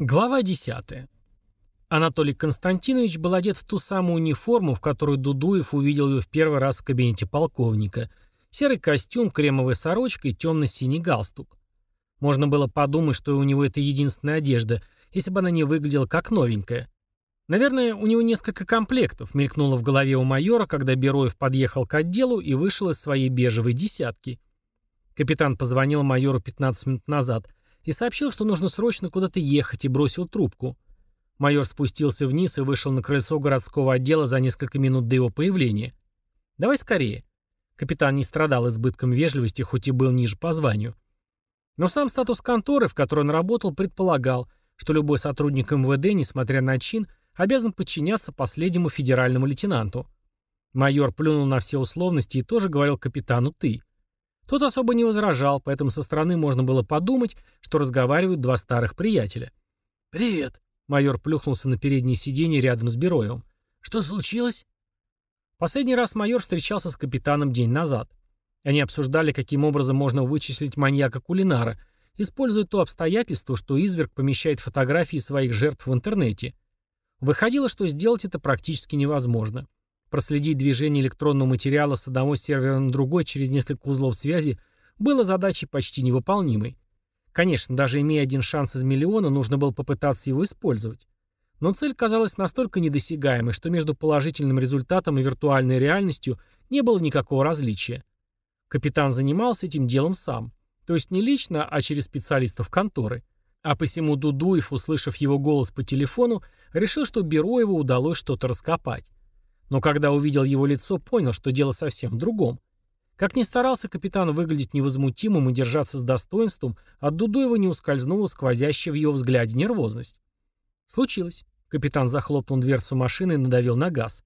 Глава 10. Анатолий Константинович был одет в ту самую униформу, в которую Дудуев увидел ее в первый раз в кабинете полковника. Серый костюм, кремовая сорочка и темно-синий галстук. Можно было подумать, что у него это единственная одежда, если бы она не выглядела как новенькая. Наверное, у него несколько комплектов, мелькнуло в голове у майора, когда Бероев подъехал к отделу и вышел из своей бежевой десятки. Капитан позвонил майору 15 минут назад – и сообщил, что нужно срочно куда-то ехать, и бросил трубку. Майор спустился вниз и вышел на крыльцо городского отдела за несколько минут до его появления. «Давай скорее». Капитан не страдал избытком вежливости, хоть и был ниже по званию. Но сам статус конторы, в которой он работал, предполагал, что любой сотрудник МВД, несмотря на чин, обязан подчиняться последнему федеральному лейтенанту. Майор плюнул на все условности и тоже говорил капитану «ты». Тот особо не возражал, поэтому со стороны можно было подумать, что разговаривают два старых приятеля. «Привет», — майор плюхнулся на переднее сиденье рядом с Бероевым. «Что случилось?» Последний раз майор встречался с капитаном день назад. Они обсуждали, каким образом можно вычислить маньяка-кулинара, используя то обстоятельство, что изверг помещает фотографии своих жертв в интернете. Выходило, что сделать это практически невозможно. Проследить движение электронного материала с одного сервера на другой через несколько узлов связи было задачей почти невыполнимой. Конечно, даже имея один шанс из миллиона, нужно было попытаться его использовать. Но цель казалась настолько недосягаемой, что между положительным результатом и виртуальной реальностью не было никакого различия. Капитан занимался этим делом сам. То есть не лично, а через специалистов конторы. А посему Дудуев, услышав его голос по телефону, решил, что бюро его удалось что-то раскопать. Но когда увидел его лицо, понял, что дело совсем в другом. Как ни старался капитан выглядеть невозмутимым и держаться с достоинством, от Дудуева не ускользнула сквозящая в его взгляде нервозность. Случилось. Капитан захлопнул дверцу машины и надавил на газ.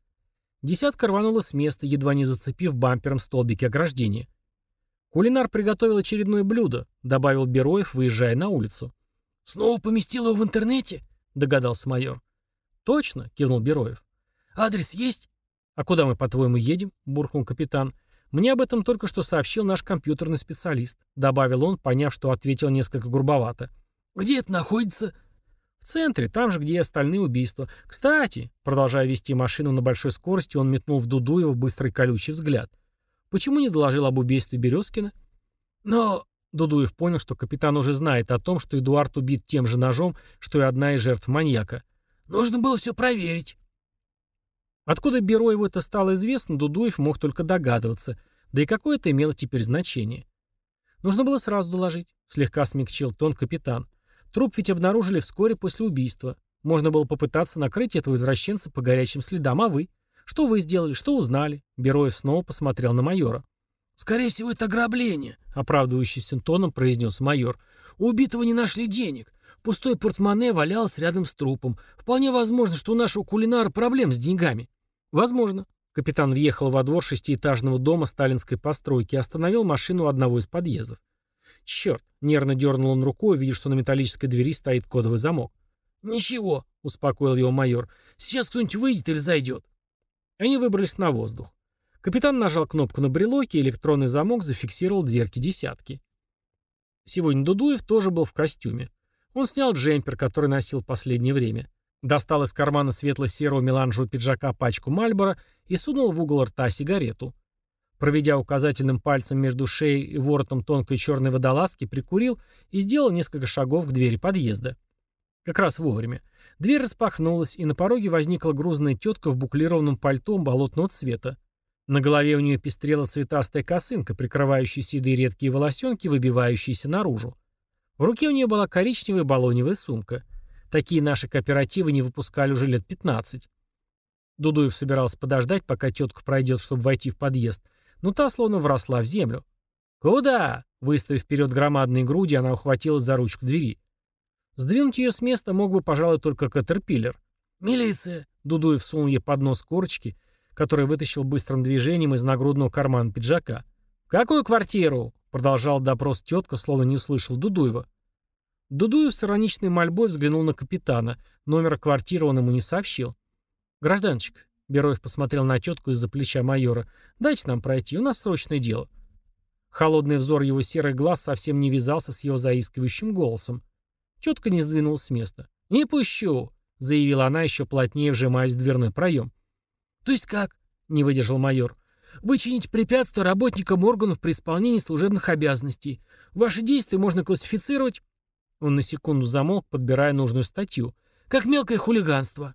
Десятка рванула с места, едва не зацепив бампером столбики ограждения. «Кулинар приготовил очередное блюдо», — добавил Бероев, выезжая на улицу. «Снова поместил его в интернете?» — догадался майор. «Точно», — кивнул Бероев. «Адрес есть?» «А куда мы, по-твоему, едем?» — буркнул капитан. «Мне об этом только что сообщил наш компьютерный специалист», — добавил он, поняв, что ответил несколько грубовато. «Где это находится?» «В центре, там же, где и остальные убийства. Кстати», — продолжая вести машину на большой скорости, он метнул в Дудуева быстрый колючий взгляд. «Почему не доложил об убийстве Березкина?» «Но...» Дудуев понял, что капитан уже знает о том, что Эдуард убит тем же ножом, что и одна из жертв маньяка. «Нужно было все проверить». Откуда Бероеву это стало известно, Дудуев мог только догадываться, да и какое это имело теперь значение. Нужно было сразу доложить, слегка смягчил тон капитан. Труп ведь обнаружили вскоре после убийства. Можно было попытаться накрыть этого извращенца по горячим следам, а вы? Что вы сделали, что узнали? Бероев снова посмотрел на майора. «Скорее всего, это ограбление», — оправдывающимся тоном произнес майор. «У убитого не нашли денег. Пустой портмоне валялось рядом с трупом. Вполне возможно, что у нашего кулинара проблем с деньгами. Возможно. Капитан въехал во двор шестиэтажного дома сталинской постройки и остановил машину одного из подъездов. Черт, нервно дернул он рукой, видя, что на металлической двери стоит кодовый замок. «Ничего», — успокоил его майор. «Сейчас кто-нибудь выйдет или зайдет». Они выбрались на воздух. Капитан нажал кнопку на брелоке, и электронный замок зафиксировал дверки десятки. Сегодня Дудуев тоже был в костюме. Он снял джемпер, который носил последнее время. Достал из кармана светло-серого меланжевого пиджака пачку Мальбора и сунул в угол рта сигарету. Проведя указательным пальцем между шеей и воротом тонкой черной водолазки, прикурил и сделал несколько шагов к двери подъезда. Как раз вовремя. Дверь распахнулась, и на пороге возникла грузная тетка в буклированном пальто болотного цвета. На голове у нее пестрела цветастая косынка, прикрывающая седые редкие волосенки, выбивающиеся наружу. В руке у нее была коричневая баллоневая сумка. Такие наши кооперативы не выпускали уже лет 15. Дудуев собирался подождать, пока тетка пройдет, чтобы войти в подъезд, но та словно вросла в землю. «Куда?» Выставив вперед громадные груди, она ухватилась за ручку двери. Сдвинуть ее с места мог бы, пожалуй, только Катерпиллер. «Милиция!» Дудуев сунул ей под нос корочки, который вытащил быстрым движением из нагрудного кармана пиджака. «Какую квартиру?» Продолжал допрос тетка, словно не услышал Дудуева. Дудуев с ироничной мольбой взглянул на капитана. Номер квартиры он ему не сообщил. «Гражданочка», — Бероев посмотрел на тетку из-за плеча майора, — «дайте нам пройти, у нас срочное дело». Холодный взор его серых глаз совсем не вязался с его заискивающим голосом. Тетка не сдвинулась с места. «Не пущу», — заявила она, еще плотнее вжимаясь в дверной проем. «То есть как?» — не выдержал майор. «Вы чините препятствия работникам органов при исполнении служебных обязанностей. Ваши действия можно классифицировать...» Он на секунду замолк, подбирая нужную статью. «Как мелкое хулиганство».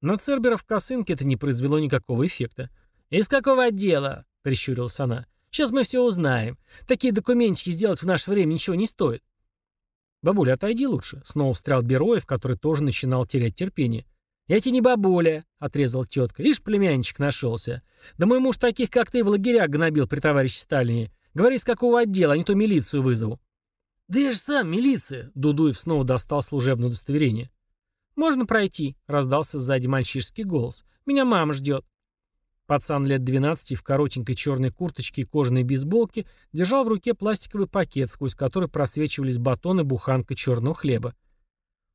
На Цербера в косынке это не произвело никакого эффекта. «Из какого отдела?» — прищурилась она. «Сейчас мы все узнаем. Такие документики сделать в наше время ничего не стоит». «Бабуля, отойди лучше», — снова встрял Бероев, который тоже начинал терять терпение. «Я тебе не бабуля», — отрезал тетка. «Лишь племянничек нашелся. Да мой муж таких, как ты, в лагерях гнобил при товарище Сталине. Говори, с какого отдела, а не то милицию вызову». «Да я же сам милиция», — Дудуев снова достал служебное удостоверение. «Можно пройти», — раздался сзади мальчишский голос. «Меня мама ждет». Пацан лет 12 в коротенькой черной курточке и кожаной бейсболке держал в руке пластиковый пакет, сквозь который просвечивались батоны буханка черного хлеба.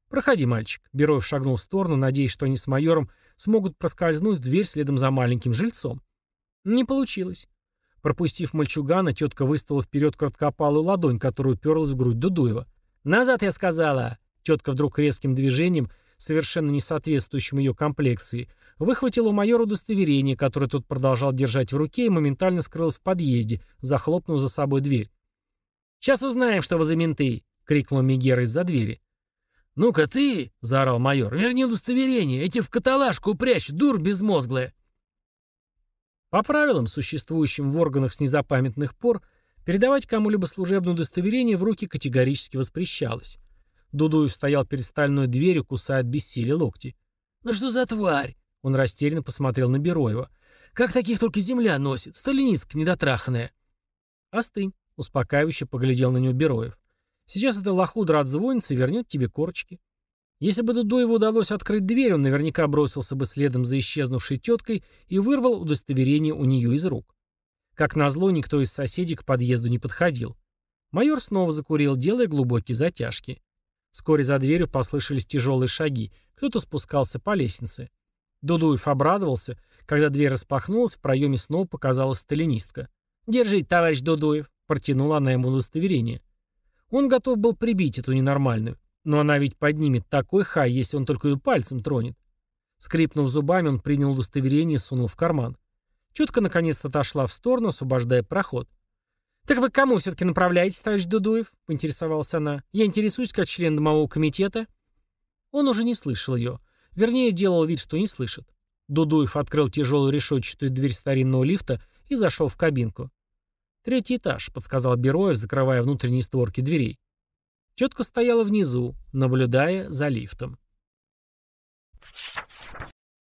«Проходи, мальчик». Бероев шагнул в сторону, надеясь, что они с майором смогут проскользнуть в дверь следом за маленьким жильцом. Не получилось. Пропустив мальчугана, тетка выставила вперед короткопалую ладонь, которая уперлась в грудь Дудуева. «Назад, я сказала!» Тетка вдруг резким движением, совершенно не соответствующим ее комплекции, выхватил у майора удостоверение, которое тот продолжал держать в руке и моментально скрылся в подъезде, захлопнув за собой дверь. «Сейчас узнаем, что вы за менты!» — крикнул Мегера из-за двери. «Ну-ка ты!» — заорал майор. «Верни удостоверение! Эти в каталажку прячь, дур безмозглая!» По правилам, существующим в органах с незапамятных пор, передавать кому-либо служебное удостоверение в руки категорически воспрещалось. Дудуев стоял перед стальной дверью, кусая от бессилия локти. «Ну что за тварь?» Он растерянно посмотрел на Бероева. «Как таких только земля носит? Сталинистка недотраханная». «Остынь», — успокаивающе поглядел на него Бероев. «Сейчас эта лохудра отзвонится и вернет тебе корочки». Если бы Дудуеву удалось открыть дверь, он наверняка бросился бы следом за исчезнувшей теткой и вырвал удостоверение у нее из рук. Как назло, никто из соседей к подъезду не подходил. Майор снова закурил, делая глубокие затяжки. Вскоре за дверью послышались тяжелые шаги. Кто-то спускался по лестнице. Дудуев обрадовался. Когда дверь распахнулась, в проеме снова показалась сталинистка. «Держите, товарищ Дудуев», — протянула она ему удостоверение. Он готов был прибить эту ненормальную. Но она ведь поднимет такой хай, если он только ее пальцем тронет. Скрипнув зубами, он принял удостоверение и сунул в карман. Чутка наконец-то отошла в сторону, освобождая проход. «Так вы к кому все-таки направляетесь, товарищ Дудуев?» — поинтересовалась она. «Я интересуюсь как член домового комитета». Он уже не слышал ее. Вернее, делал вид, что не слышит. Дудуев открыл тяжелую решетчатую дверь старинного лифта и зашел в кабинку. «Третий этаж», — подсказал Бероев, закрывая внутренние створки дверей. Четко стояла внизу, наблюдая за лифтом.